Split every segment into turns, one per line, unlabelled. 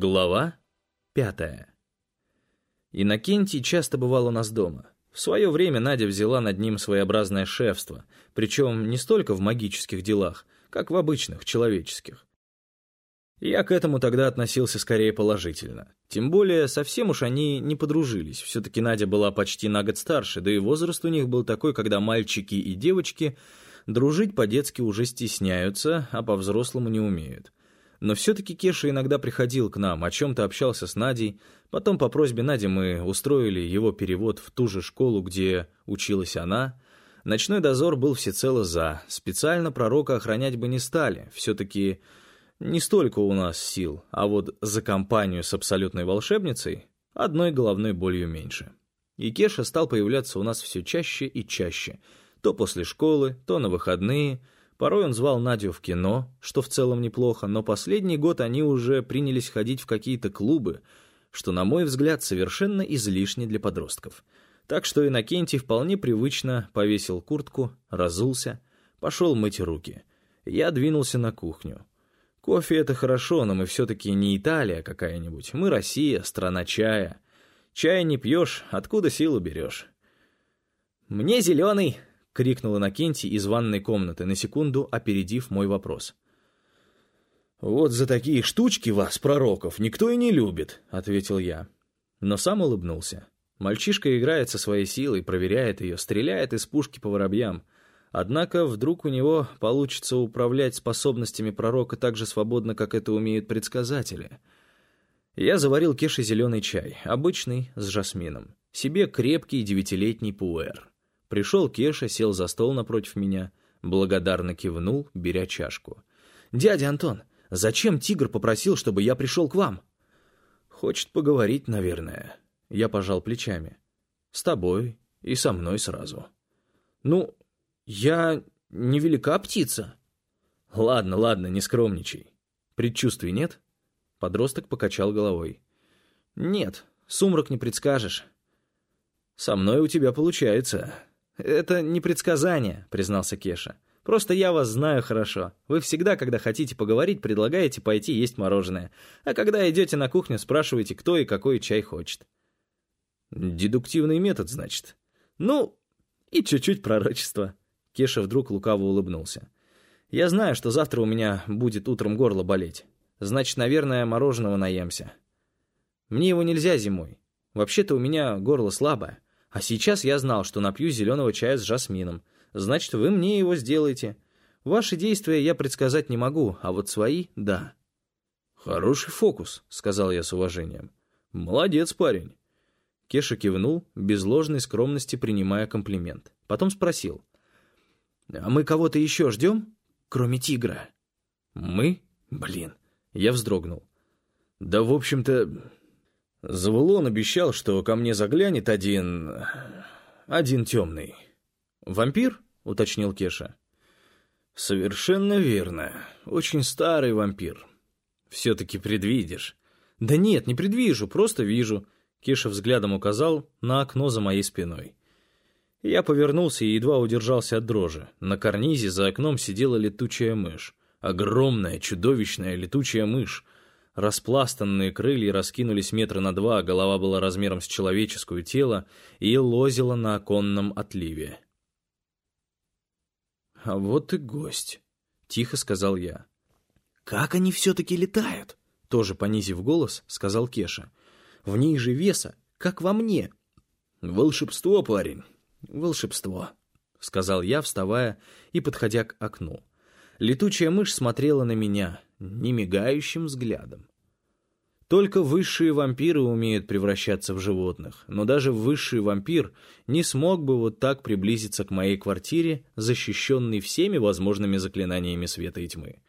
Глава пятая. Иннокентий часто бывал у нас дома. В свое время Надя взяла над ним своеобразное шефство, причем не столько в магических делах, как в обычных, человеческих. Я к этому тогда относился скорее положительно. Тем более, совсем уж они не подружились. Все-таки Надя была почти на год старше, да и возраст у них был такой, когда мальчики и девочки дружить по-детски уже стесняются, а по-взрослому не умеют. Но все-таки Кеша иногда приходил к нам, о чем-то общался с Надей. Потом по просьбе Нади мы устроили его перевод в ту же школу, где училась она. Ночной дозор был всецело за. Специально пророка охранять бы не стали. Все-таки не столько у нас сил, а вот за компанию с абсолютной волшебницей одной головной болью меньше. И Кеша стал появляться у нас все чаще и чаще. То после школы, то на выходные – Порой он звал Надю в кино, что в целом неплохо, но последний год они уже принялись ходить в какие-то клубы, что, на мой взгляд, совершенно излишне для подростков. Так что Иннокентий вполне привычно повесил куртку, разулся, пошел мыть руки. Я двинулся на кухню. Кофе — это хорошо, но мы все-таки не Италия какая-нибудь. Мы Россия, страна чая. Чая не пьешь, откуда силу берешь? «Мне зеленый!» — крикнул Иннокентий из ванной комнаты, на секунду опередив мой вопрос. «Вот за такие штучки вас, пророков, никто и не любит», — ответил я. Но сам улыбнулся. Мальчишка играет со своей силой, проверяет ее, стреляет из пушки по воробьям. Однако вдруг у него получится управлять способностями пророка так же свободно, как это умеют предсказатели. Я заварил Кеше зеленый чай, обычный, с жасмином. Себе крепкий девятилетний пуэр. Пришел Кеша, сел за стол напротив меня, благодарно кивнул, беря чашку. «Дядя Антон, зачем тигр попросил, чтобы я пришел к вам?» «Хочет поговорить, наверное». Я пожал плечами. «С тобой и со мной сразу». «Ну, я невелика птица». «Ладно, ладно, не скромничай. Предчувствий нет?» Подросток покачал головой. «Нет, сумрак не предскажешь». «Со мной у тебя получается. «Это не предсказание», — признался Кеша. «Просто я вас знаю хорошо. Вы всегда, когда хотите поговорить, предлагаете пойти есть мороженое. А когда идете на кухню, спрашиваете, кто и какой чай хочет». «Дедуктивный метод, значит?» «Ну, и чуть-чуть пророчество». Кеша вдруг лукаво улыбнулся. «Я знаю, что завтра у меня будет утром горло болеть. Значит, наверное, мороженого наемся. Мне его нельзя зимой. Вообще-то у меня горло слабое. А сейчас я знал, что напью зеленого чая с жасмином. Значит, вы мне его сделаете. Ваши действия я предсказать не могу, а вот свои — да». «Хороший фокус», — сказал я с уважением. «Молодец, парень». Кеша кивнул, без ложной скромности принимая комплимент. Потом спросил. «А мы кого-то еще ждем, кроме тигра?» «Мы? Блин». Я вздрогнул. «Да, в общем-то, Завулон обещал, что ко мне заглянет один... один темный. «Вампир?» — уточнил Кеша. «Совершенно верно. Очень старый вампир. Все-таки предвидишь». «Да нет, не предвижу, просто вижу». Кеша взглядом указал на окно за моей спиной. Я повернулся и едва удержался от дрожи. На карнизе за окном сидела летучая мышь. Огромная, чудовищная летучая мышь — Распластанные крылья раскинулись метра на два, голова была размером с человеческое тело и лозила на оконном отливе. «А вот и гость», — тихо сказал я. «Как они все-таки летают?» Тоже понизив голос, сказал Кеша. «В ней же веса, как во мне». «Волшебство, парень, волшебство», — сказал я, вставая и подходя к окну. Летучая мышь смотрела на меня немигающим взглядом. Только высшие вампиры умеют превращаться в животных, но даже высший вампир не смог бы вот так приблизиться к моей квартире, защищенной всеми возможными заклинаниями света и тьмы.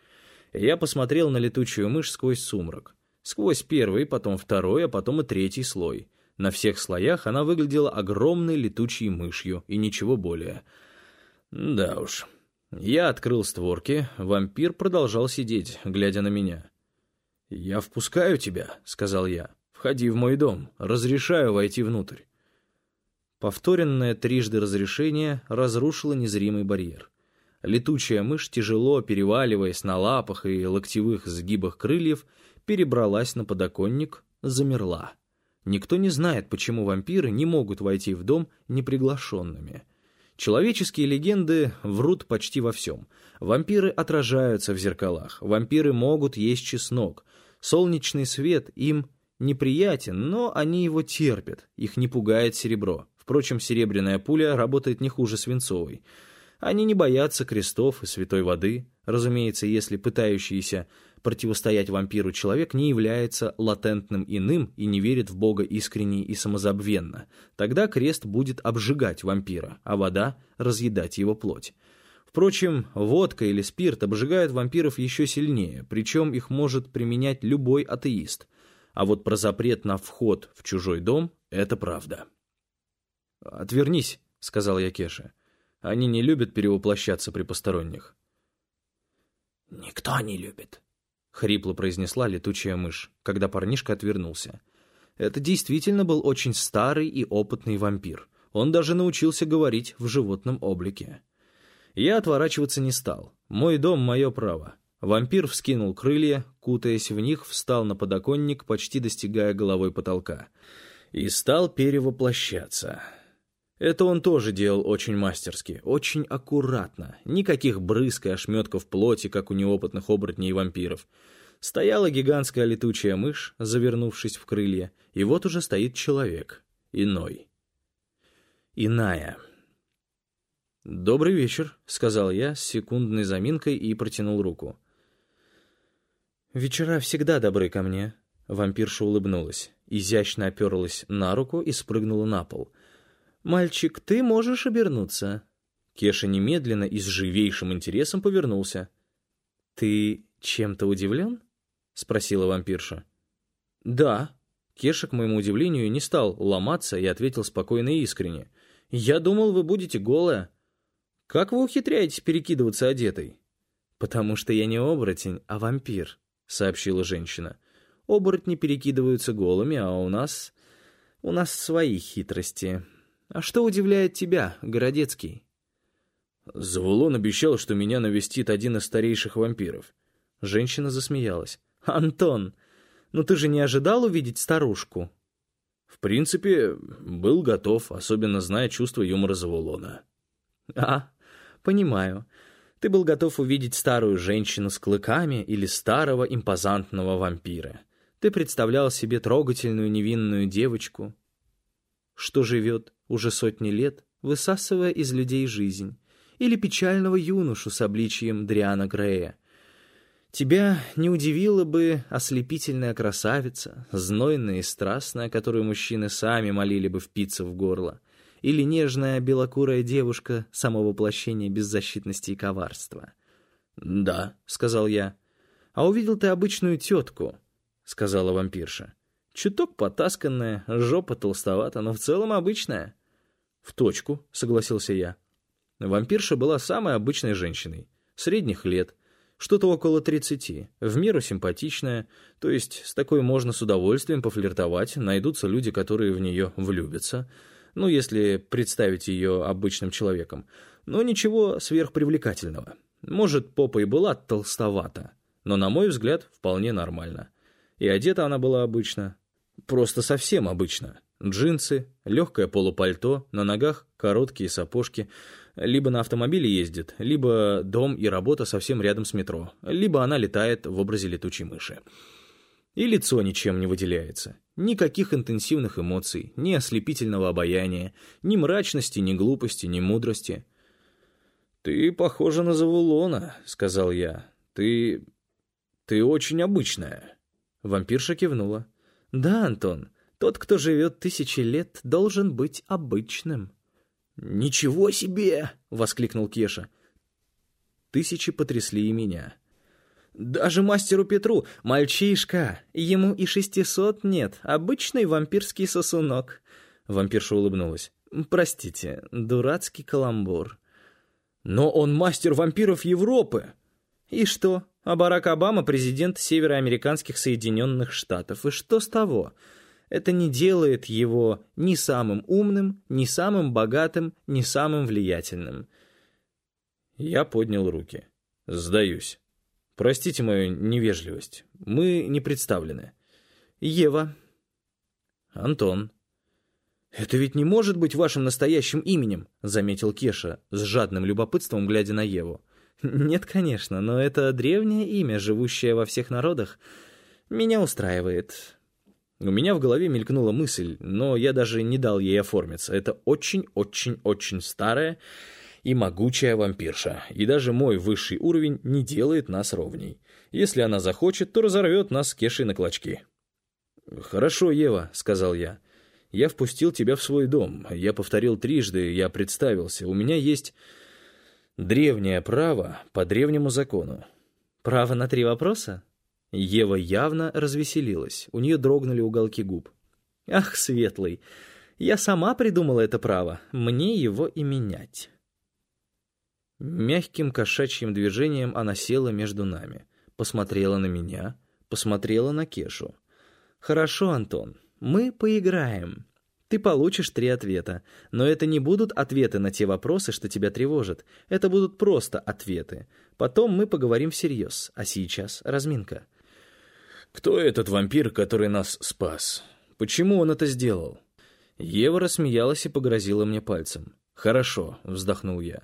Я посмотрел на летучую мышь сквозь сумрак. Сквозь первый, потом второй, а потом и третий слой. На всех слоях она выглядела огромной летучей мышью, и ничего более. Да уж. Я открыл створки, вампир продолжал сидеть, глядя на меня. «Я впускаю тебя», — сказал я. «Входи в мой дом, разрешаю войти внутрь». Повторенное трижды разрешение разрушило незримый барьер. Летучая мышь, тяжело переваливаясь на лапах и локтевых сгибах крыльев, перебралась на подоконник, замерла. Никто не знает, почему вампиры не могут войти в дом неприглашенными. Человеческие легенды врут почти во всем. Вампиры отражаются в зеркалах, вампиры могут есть чеснок. Солнечный свет им неприятен, но они его терпят, их не пугает серебро. Впрочем, серебряная пуля работает не хуже свинцовой. Они не боятся крестов и святой воды, разумеется, если пытающийся противостоять вампиру человек не является латентным иным и не верит в Бога искренне и самозабвенно. Тогда крест будет обжигать вампира, а вода — разъедать его плоть. Впрочем, водка или спирт обжигают вампиров еще сильнее, причем их может применять любой атеист. А вот про запрет на вход в чужой дом — это правда. «Отвернись», — сказал я Кеше. «Они не любят перевоплощаться при посторонних».
«Никто не любит», —
хрипло произнесла летучая мышь, когда парнишка отвернулся. Это действительно был очень старый и опытный вампир. Он даже научился говорить в животном облике. Я отворачиваться не стал. Мой дом — мое право. Вампир вскинул крылья, кутаясь в них, встал на подоконник, почти достигая головой потолка. И стал перевоплощаться. Это он тоже делал очень мастерски, очень аккуратно. Никаких брызг и ошметков плоти, как у неопытных оборотней и вампиров. Стояла гигантская летучая мышь, завернувшись в крылья, и вот уже стоит человек. Иной. Иная. «Добрый вечер», — сказал я с секундной заминкой и протянул руку. «Вечера всегда добры ко мне», — вампирша улыбнулась, изящно оперлась на руку и спрыгнула на пол — «Мальчик, ты можешь обернуться». Кеша немедленно и с живейшим интересом повернулся. «Ты чем-то удивлен?» — спросила вампирша. «Да». Кеша, к моему удивлению, не стал ломаться и ответил спокойно и искренне. «Я думал, вы будете голая. Как вы ухитряетесь перекидываться одетой?» «Потому что я не оборотень, а вампир», — сообщила женщина. «Оборотни перекидываются голыми, а у нас... у нас свои хитрости». «А что удивляет тебя, Городецкий?» Завулон обещал, что меня навестит один из старейших вампиров.
Женщина засмеялась. «Антон, ну ты же не ожидал увидеть старушку?»
В принципе, был готов, особенно зная чувство юмора Завулона.
«А, понимаю. Ты был готов увидеть старую женщину с клыками или старого импозантного вампира. Ты представлял себе трогательную невинную девочку, что живет уже сотни лет, высасывая из людей жизнь, или печального юношу с обличием Дриана Грея. Тебя не удивила бы ослепительная красавица, знойная и страстная, которую мужчины сами молили бы впиться в горло, или нежная белокурая девушка самого воплощения беззащитности и коварства.
«Да», — сказал я.
«А увидел ты обычную тетку», — сказала вампирша. «Чуток потасканная, жопа толстовата, но в целом обычная».
«В точку», — согласился я. Вампирша была самой обычной женщиной, средних лет, что-то около тридцати, в меру симпатичная, то есть с такой можно с удовольствием пофлиртовать, найдутся люди, которые в нее влюбятся, ну, если представить ее обычным человеком, но ничего сверхпривлекательного. Может, попа и была толстовата, но, на мой взгляд, вполне нормально. И одета она была обычно, просто совсем обычно. Джинсы, легкое полупальто, на ногах короткие сапожки. Либо на автомобиле ездит, либо дом и работа совсем рядом с метро, либо она летает в образе летучей мыши. И лицо ничем не выделяется. Никаких интенсивных эмоций, ни ослепительного обаяния, ни мрачности, ни глупости, ни мудрости. «Ты похожа на Завулона», — сказал я. «Ты... ты очень обычная».
Вампирша кивнула. «Да, Антон, тот, кто живет тысячи лет, должен быть обычным».
«Ничего себе!» — воскликнул Кеша.
Тысячи потрясли и меня. «Даже мастеру Петру, мальчишка, ему и шестисот нет, обычный вампирский сосунок». Вампирша улыбнулась. «Простите, дурацкий каламбур».
«Но он мастер вампиров Европы!»
«И что? А Барак Обама — президент североамериканских Соединенных Штатов. И что с того?» Это не делает его ни самым умным, ни самым богатым, ни самым влиятельным.
Я поднял руки. Сдаюсь. Простите мою невежливость. Мы не представлены.
Ева.
Антон.
«Это ведь не может быть вашим настоящим именем», — заметил Кеша, с жадным любопытством глядя на Еву. «Нет, конечно, но это древнее имя, живущее во всех народах. Меня устраивает».
У меня в голове мелькнула мысль, но я даже не дал ей оформиться. Это очень-очень-очень старая и могучая вампирша, и даже мой высший уровень не делает нас ровней. Если она захочет, то разорвет нас Кешей на клочки. «Хорошо, Ева», — сказал я. «Я впустил тебя в свой дом. Я повторил трижды, я представился. У меня есть древнее право по древнему закону».
«Право на три вопроса?»
Ева явно развеселилась. У нее дрогнули уголки губ.
«Ах, Светлый, я сама придумала это право. Мне его и менять».
Мягким кошачьим движением она села между нами, посмотрела на меня, посмотрела на Кешу.
«Хорошо, Антон, мы поиграем. Ты получишь три ответа, но это не будут ответы на те вопросы, что тебя тревожат. Это будут просто ответы. Потом мы поговорим всерьез, а сейчас разминка».
«Кто этот вампир, который нас спас? Почему он это сделал?» Ева рассмеялась и погрозила мне пальцем. «Хорошо», — вздохнул я.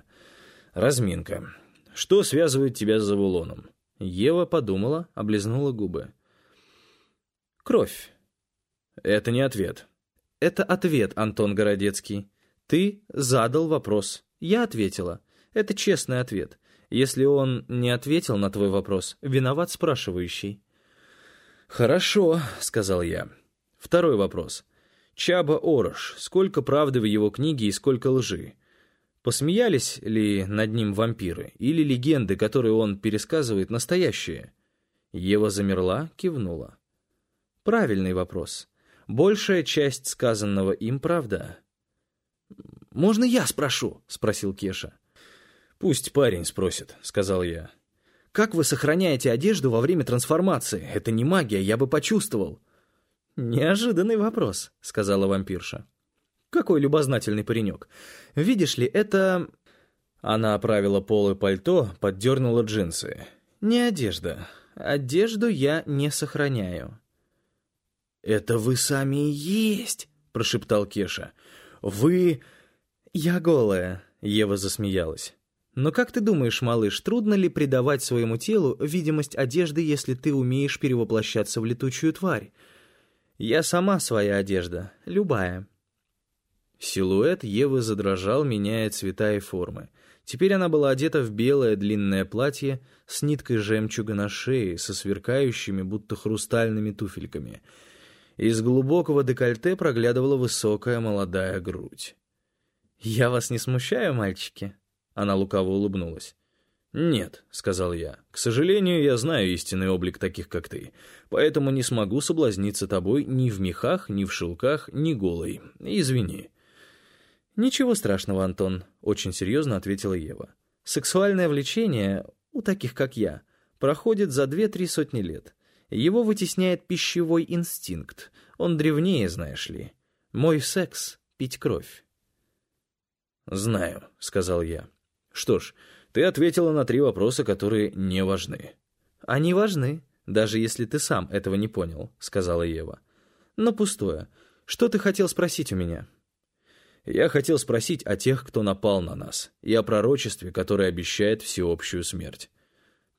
«Разминка. Что связывает тебя с Завулоном?» Ева подумала, облизнула губы.
«Кровь».
«Это не ответ».
«Это ответ, Антон Городецкий. Ты задал вопрос. Я ответила. Это честный ответ. Если он не ответил на твой вопрос, виноват спрашивающий».
«Хорошо», — сказал я. Второй вопрос. Чаба Орош. Сколько правды в его книге и сколько лжи? Посмеялись ли над ним вампиры, или легенды, которые он пересказывает, настоящие? Ева замерла, кивнула.
Правильный вопрос. Большая часть сказанного им правда. «Можно я спрошу?» — спросил Кеша.
«Пусть парень спросит», — сказал я.
«Как вы сохраняете одежду во время трансформации? Это не магия, я бы почувствовал». «Неожиданный вопрос», — сказала вампирша. Какой любознательный паренек. Видишь ли, это...»
Она оправила пол и пальто, поддернула джинсы.
«Не одежда. Одежду я не сохраняю».
«Это вы сами и есть», — прошептал Кеша. «Вы...»
«Я голая», — Ева засмеялась. «Но как ты думаешь, малыш, трудно ли придавать своему телу видимость одежды, если ты умеешь перевоплощаться в летучую тварь? Я сама своя одежда, любая».
Силуэт Евы задрожал, меняя цвета и формы. Теперь она была одета в белое длинное платье с ниткой жемчуга на шее, со сверкающими, будто хрустальными туфельками. Из глубокого декольте проглядывала высокая молодая грудь.
«Я вас не смущаю, мальчики?»
Она лукаво улыбнулась. «Нет», — сказал я, — «к сожалению, я знаю истинный облик таких, как ты, поэтому не смогу соблазниться тобой ни в мехах, ни в шелках, ни голой. Извини».
«Ничего страшного, Антон», — очень серьезно ответила Ева. «Сексуальное влечение, у таких как я, проходит за две-три сотни лет. Его вытесняет пищевой инстинкт. Он древнее, знаешь ли. Мой секс — пить кровь».
«Знаю», — сказал я. «Что ж, ты ответила на три вопроса, которые не важны».
«Они важны, даже если ты сам этого не понял», — сказала Ева. «Но пустое. Что ты хотел спросить у меня?»
Я хотел спросить о тех, кто напал на нас, и о пророчестве, которое обещает всеобщую смерть.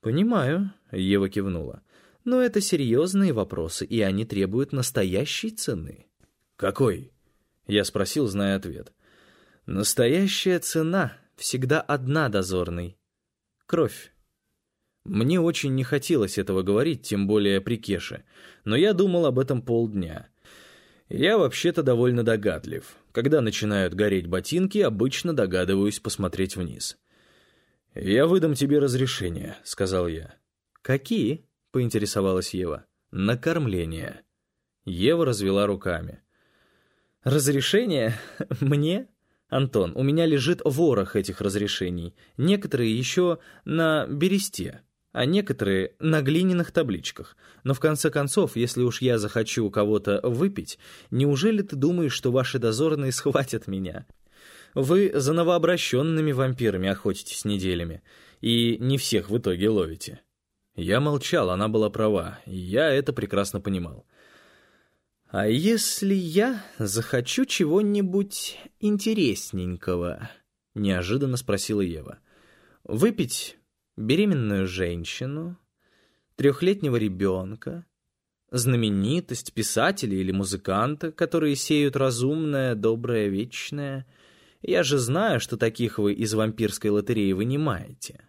«Понимаю», — Ева кивнула. «Но это серьезные вопросы, и они требуют настоящей цены».
«Какой?» — я спросил, зная ответ.
«Настоящая цена всегда одна, дозорный. Кровь».
Мне очень не хотелось этого говорить, тем более при Кеше, но я думал об этом полдня — я вообще-то довольно догадлив. Когда начинают гореть ботинки, обычно догадываюсь посмотреть вниз. «Я выдам тебе разрешение», — сказал я.
«Какие?» — поинтересовалась Ева.
«Накормление». Ева развела руками.
«Разрешение? Мне?» «Антон, у меня лежит ворох этих разрешений. Некоторые еще на бересте а некоторые на глиняных табличках. Но в конце концов, если уж я захочу у кого-то выпить, неужели ты думаешь, что ваши дозорные схватят меня? Вы за новообращенными вампирами охотитесь неделями, и не всех в итоге ловите.
Я молчал, она была права, и я это прекрасно понимал.
«А если я захочу чего-нибудь интересненького?» — неожиданно спросила Ева. «Выпить беременную женщину, трехлетнего ребенка, знаменитость, писателя или музыканта, которые сеют разумное, доброе, вечное. Я же знаю, что таких вы из вампирской лотереи вынимаете».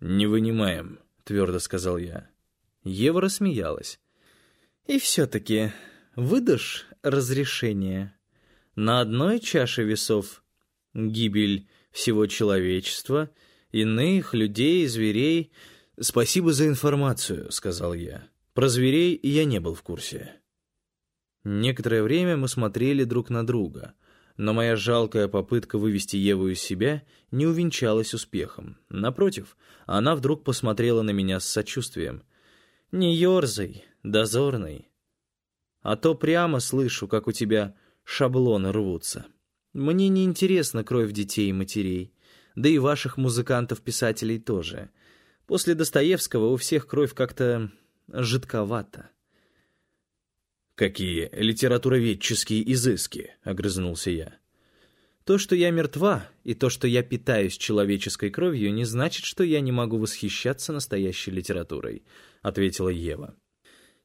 «Не вынимаем», — твердо сказал я.
Ева рассмеялась. «И все-таки выдашь разрешение? На одной чаше весов гибель всего человечества, иных людей, зверей...»
«Спасибо за информацию», — сказал я. Про зверей я не был в курсе. Некоторое время мы смотрели друг на друга, но моя жалкая попытка вывести Еву из себя не увенчалась успехом. Напротив, она вдруг посмотрела на меня с сочувствием. «Не ерзай, дозорный, а то прямо слышу, как у тебя шаблоны рвутся. Мне не интересна кровь детей и матерей, да и ваших музыкантов-писателей тоже. После Достоевского у всех кровь как-то жидковато. «Какие литературоведческие изыски!» — огрызнулся я.
«То, что я мертва, и то, что я питаюсь человеческой кровью, не значит, что я не могу восхищаться настоящей литературой», — ответила Ева.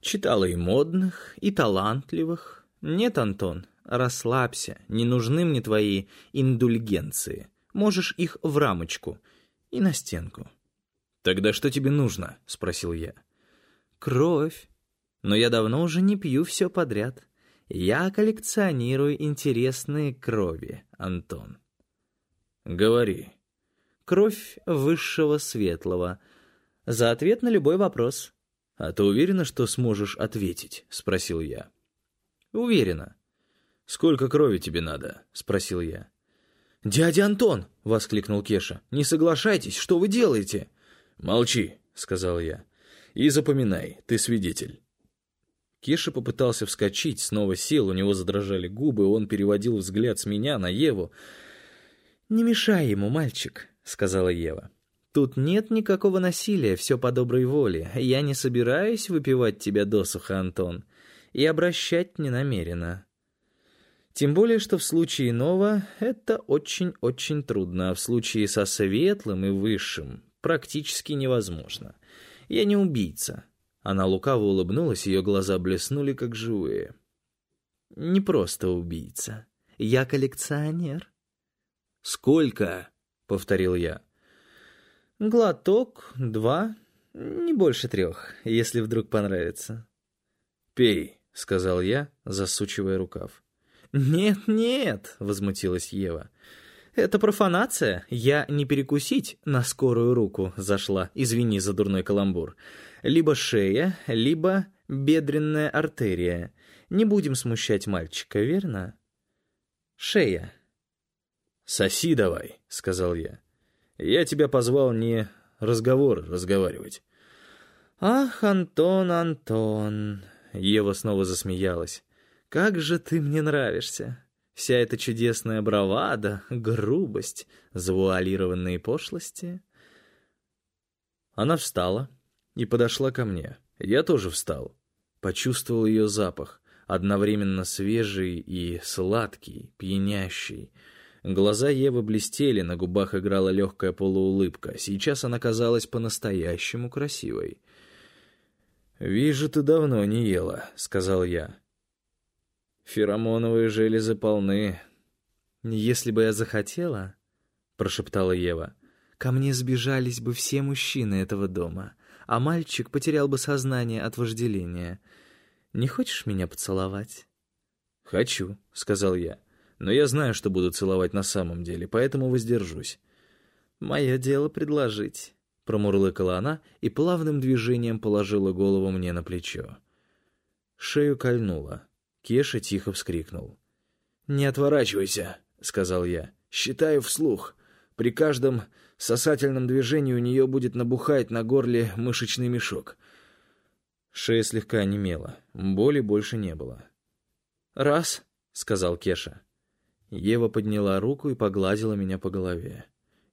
«Читала и модных, и талантливых. Нет, Антон, расслабься, не нужны мне твои индульгенции. Можешь их в рамочку и на стенку».
«Тогда что тебе нужно?» — спросил я.
Кровь. Но я давно уже не пью все подряд. Я коллекционирую интересные крови, Антон.
Говори.
Кровь высшего светлого. За ответ на любой вопрос.
А ты уверена, что сможешь ответить? Спросил я.
Уверена.
Сколько крови тебе надо? Спросил я.
«Дядя Антон!» — воскликнул Кеша. «Не соглашайтесь, что вы делаете?»
«Молчи», — сказал я. И запоминай, ты свидетель». Кеша попытался вскочить, снова сел, у него задрожали губы, он переводил взгляд с меня на Еву.
«Не мешай ему, мальчик», — сказала Ева. «Тут нет никакого насилия, все по доброй воле. Я не собираюсь выпивать тебя досуха, Антон, и обращать не намерена. Тем более, что в случае иного это очень-очень трудно, а в случае со светлым и высшим практически невозможно. Я не убийца». Она лукаво улыбнулась, ее глаза блеснули, как живые. «Не просто убийца. Я коллекционер».
«Сколько?» — повторил я.
«Глоток, два, не больше трех, если вдруг понравится».
«Пей», — сказал я, засучивая рукав.
«Нет-нет», — возмутилась Ева. «Это профанация. Я не перекусить на скорую руку зашла, извини за дурной каламбур. Либо шея, либо бедренная артерия. Не будем смущать мальчика, верно? Шея».
«Соси давай», — сказал я. «Я тебя позвал не разговор разговаривать».
«Ах, Антон, Антон!» Ева снова засмеялась. «Как же ты мне нравишься!» Вся эта чудесная бравада, грубость, завуалированные пошлости.
Она встала и подошла ко мне. Я тоже встал. Почувствовал ее запах, одновременно свежий и сладкий, пьянящий. Глаза Евы блестели, на губах играла легкая полуулыбка. Сейчас она казалась по-настоящему красивой. «Вижу, ты давно не ела», — сказал я. Феромоновые железы полны.
«Если бы я захотела», — прошептала Ева, — «ко мне сбежались бы все мужчины этого дома, а мальчик потерял бы сознание от вожделения. Не хочешь меня поцеловать?»
«Хочу», — сказал я, — «но я знаю, что буду целовать на самом деле, поэтому воздержусь».
«Мое дело предложить», — промурлыкала она и плавным движением положила голову мне на плечо.
Шею кольнула. Кеша тихо вскрикнул.
«Не отворачивайся», — сказал я. «Считаю вслух. При каждом сосательном движении у нее будет набухать на горле мышечный мешок».
Шея слегка онемела. Боли больше не было.
«Раз», — сказал Кеша.
Ева подняла руку и погладила меня по голове.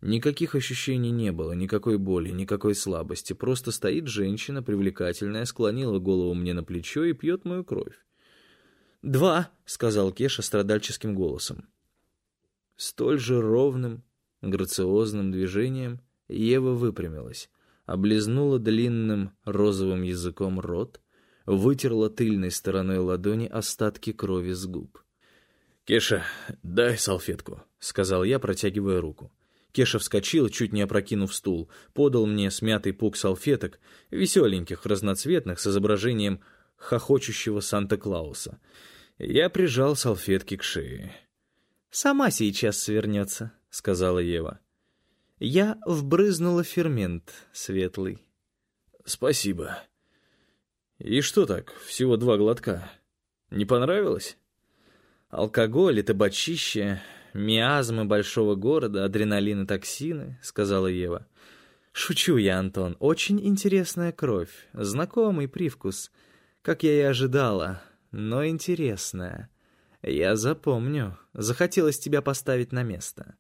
Никаких ощущений не было, никакой боли, никакой слабости. Просто стоит женщина, привлекательная, склонила голову мне на плечо и пьет мою кровь.
«Два», — сказал Кеша страдальческим голосом.
Столь же ровным, грациозным движением Ева выпрямилась, облизнула длинным розовым языком рот, вытерла тыльной стороной ладони остатки крови с губ. «Кеша, дай салфетку», — сказал я, протягивая руку. Кеша вскочил, чуть не опрокинув стул, подал мне смятый пук салфеток, веселеньких, разноцветных, с изображением хохочущего Санта-Клауса. Я прижал салфетки к шее.
«Сама сейчас свернется», — сказала Ева. «Я вбрызнула фермент светлый».
«Спасибо». «И что так, всего два глотка? Не понравилось?»
«Алкоголь и табачище, миазмы большого города, адреналин и токсины», — сказала Ева. «Шучу я, Антон. Очень интересная кровь, знакомый привкус, как я и ожидала, но интересная. Я запомню. Захотелось тебя поставить на место».